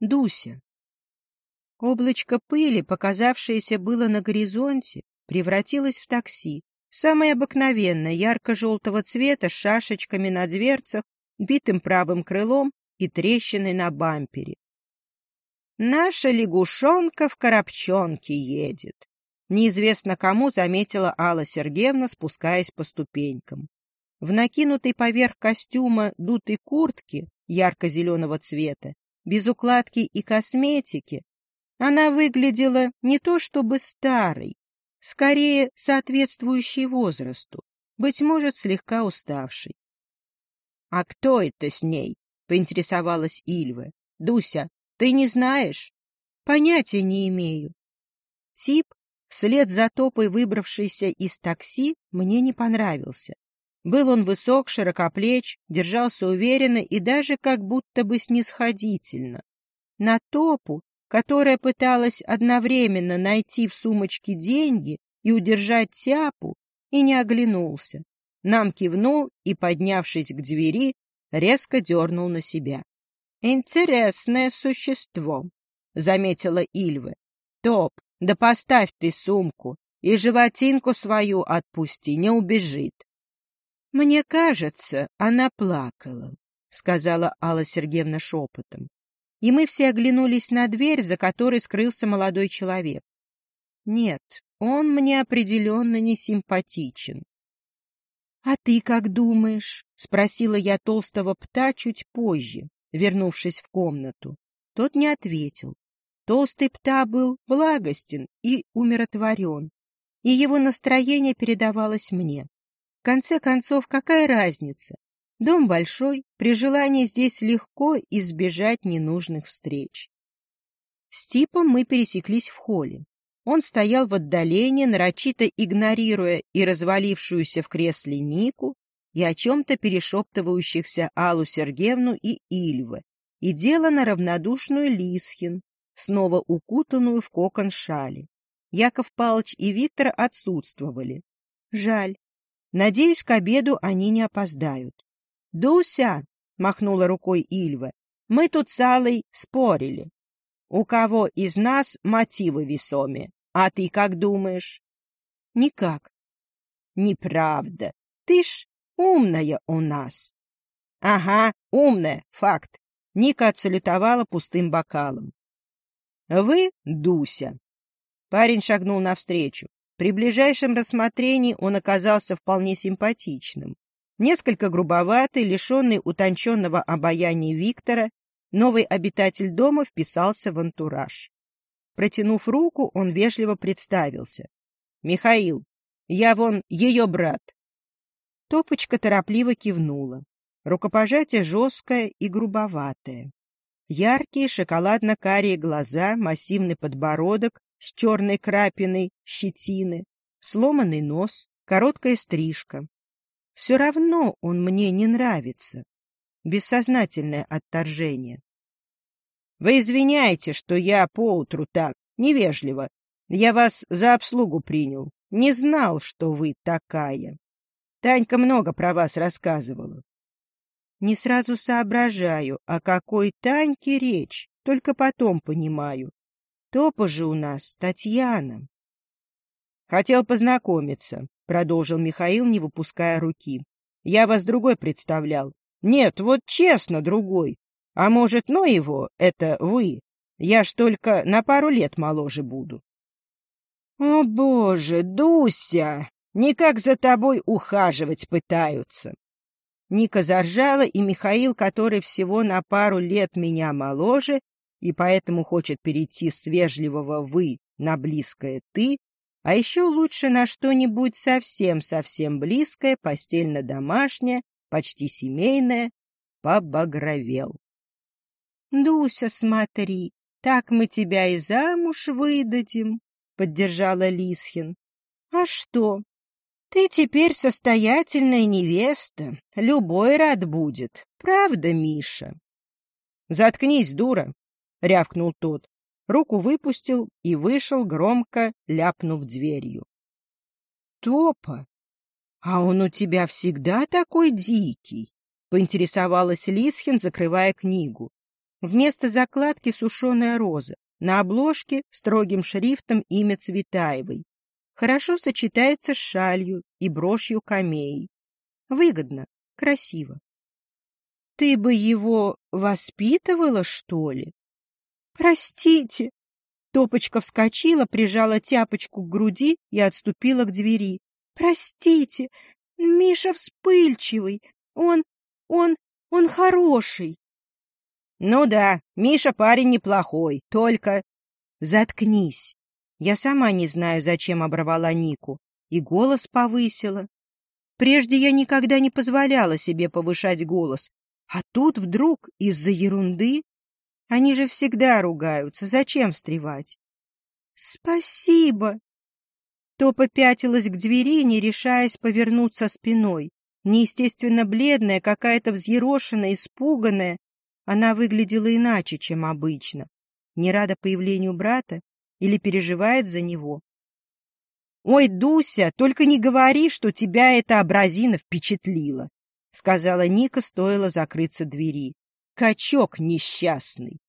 Дуся. Облачко пыли, показавшееся было на горизонте, превратилось в такси. Самое обыкновенное, ярко-желтого цвета, с шашечками на дверцах, битым правым крылом и трещиной на бампере. «Наша лягушонка в коробчонке едет», — неизвестно кому заметила Алла Сергеевна, спускаясь по ступенькам. В накинутой поверх костюма дутой куртке ярко-зеленого цвета, без укладки и косметики, она выглядела не то чтобы старой, скорее соответствующей возрасту, быть может, слегка уставшей. — А кто это с ней? — поинтересовалась Ильва. — Дуся, ты не знаешь? — Понятия не имею. Тип, вслед за топой выбравшийся из такси, мне не понравился. Был он высок, широкоплеч, держался уверенно и даже как будто бы снисходительно. На топу которая пыталась одновременно найти в сумочке деньги и удержать тяпу, и не оглянулся. Нам кивнул и, поднявшись к двери, резко дернул на себя. — Интересное существо, — заметила Ильва. — Топ, да поставь ты сумку и животинку свою отпусти, не убежит. — Мне кажется, она плакала, — сказала Алла Сергеевна шепотом и мы все оглянулись на дверь, за которой скрылся молодой человек. Нет, он мне определенно не симпатичен. — А ты как думаешь? — спросила я толстого пта чуть позже, вернувшись в комнату. Тот не ответил. Толстый пта был благостен и умиротворен, и его настроение передавалось мне. В конце концов, какая разница, Дом большой, при желании здесь легко избежать ненужных встреч. С типом мы пересеклись в холле. Он стоял в отдалении, нарочито игнорируя и развалившуюся в кресле Нику, и о чем-то перешептывающихся Аллу Сергеевну и Ильвы, и делано равнодушную Лисхин, снова укутанную в кокон шали. Яков Палыч и Виктор отсутствовали. Жаль. Надеюсь, к обеду они не опоздают. «Дуся!» — махнула рукой Ильва. «Мы тут с Аллой спорили. У кого из нас мотивы весомее? А ты как думаешь?» «Никак». «Неправда. Ты ж умная у нас». «Ага, умная, факт». Ника отсалютовала пустым бокалом. «Вы Дуся». Парень шагнул навстречу. При ближайшем рассмотрении он оказался вполне симпатичным. Несколько грубоватый, лишенный утонченного обаяния Виктора, новый обитатель дома вписался в антураж. Протянув руку, он вежливо представился. — Михаил, я вон ее брат. Топочка торопливо кивнула. Рукопожатие жесткое и грубоватое. Яркие шоколадно-карие глаза, массивный подбородок с черной крапиной щетины, сломанный нос, короткая стрижка. Все равно он мне не нравится. Бессознательное отторжение. Вы извиняете, что я поутру так, невежливо. Я вас за обслугу принял. Не знал, что вы такая. Танька много про вас рассказывала. Не сразу соображаю, о какой Таньке речь, только потом понимаю. Топа же у нас Татьяна. Хотел познакомиться, продолжил Михаил, не выпуская руки. Я вас другой представлял. Нет, вот честно, другой. А может, ну его, это вы. Я ж только на пару лет моложе буду. О, боже, Дуся! Никак за тобой ухаживать пытаются. Ника заржала, и Михаил, который всего на пару лет меня моложе и поэтому хочет перейти с вежливого «вы» на близкое «ты», а еще лучше на что-нибудь совсем-совсем близкое, постельно-домашнее, почти семейное, побагровел. — Дуся, смотри, так мы тебя и замуж выдадим, — поддержала Лисхин. — А что? Ты теперь состоятельная невеста, любой рад будет, правда, Миша? — Заткнись, дура, — рявкнул тот руку выпустил и вышел, громко ляпнув дверью. — Топа, а он у тебя всегда такой дикий? — поинтересовалась Лисхин, закрывая книгу. Вместо закладки сушеная роза. На обложке строгим шрифтом имя Цветаевой. Хорошо сочетается с шалью и брошью камеей. Выгодно, красиво. Ты бы его воспитывала, что ли? Простите. Топочка вскочила, прижала тяпочку к груди и отступила к двери. Простите, Миша вспыльчивый. Он, он, он хороший. Ну да, Миша парень неплохой, только... Заткнись. Я сама не знаю, зачем оборвала Нику. И голос повысила. Прежде я никогда не позволяла себе повышать голос. А тут вдруг из-за ерунды... Они же всегда ругаются. Зачем встревать? Спасибо. Топа пятилась к двери, не решаясь повернуться спиной. Неестественно бледная, какая-то взъерошенная, испуганная. Она выглядела иначе, чем обычно. Не рада появлению брата или переживает за него. «Ой, Дуся, только не говори, что тебя эта образина впечатлила», — сказала Ника, стоило закрыться двери. «Качок несчастный».